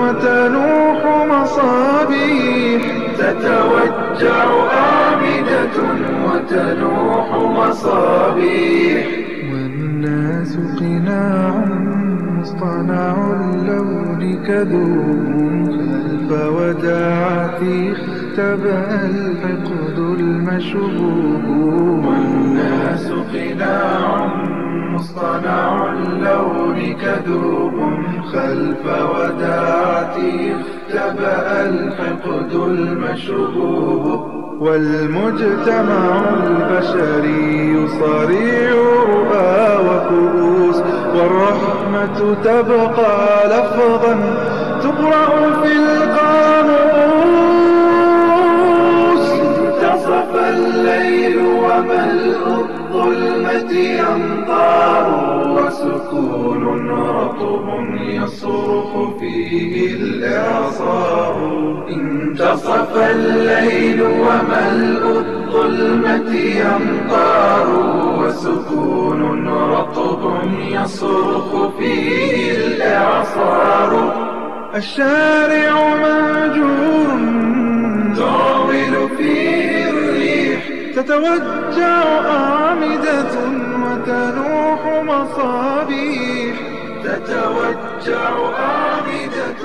وتنوح مصابيح. تتوجع أعمدة وتنوح مصابيح. والناس قناع مصطنع اللون كذوب خلف وداعتي اختبأ الحقد المشبوب. والناس قناع مصطنع اللون كذوب خلف وداعتي اختبأ الحقد المشبوب والمجتمع البشري صريع رؤى وكؤوس والرحمة تبقى لفظا تقرأ في القاموس انتصف الليل وملء الظلمة أمطار وسكون رطب يصرخ فيه الإعصار. انتصف الليل وملء الظلمة أمطار وسكون رطب يصرخ فيه الإعصار. الشارع مهجور تعمل فيه تتوجع أعمدة وتنوح مصابيح. تتوجع أعمدة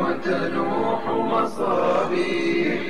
وتنوح مصابيح.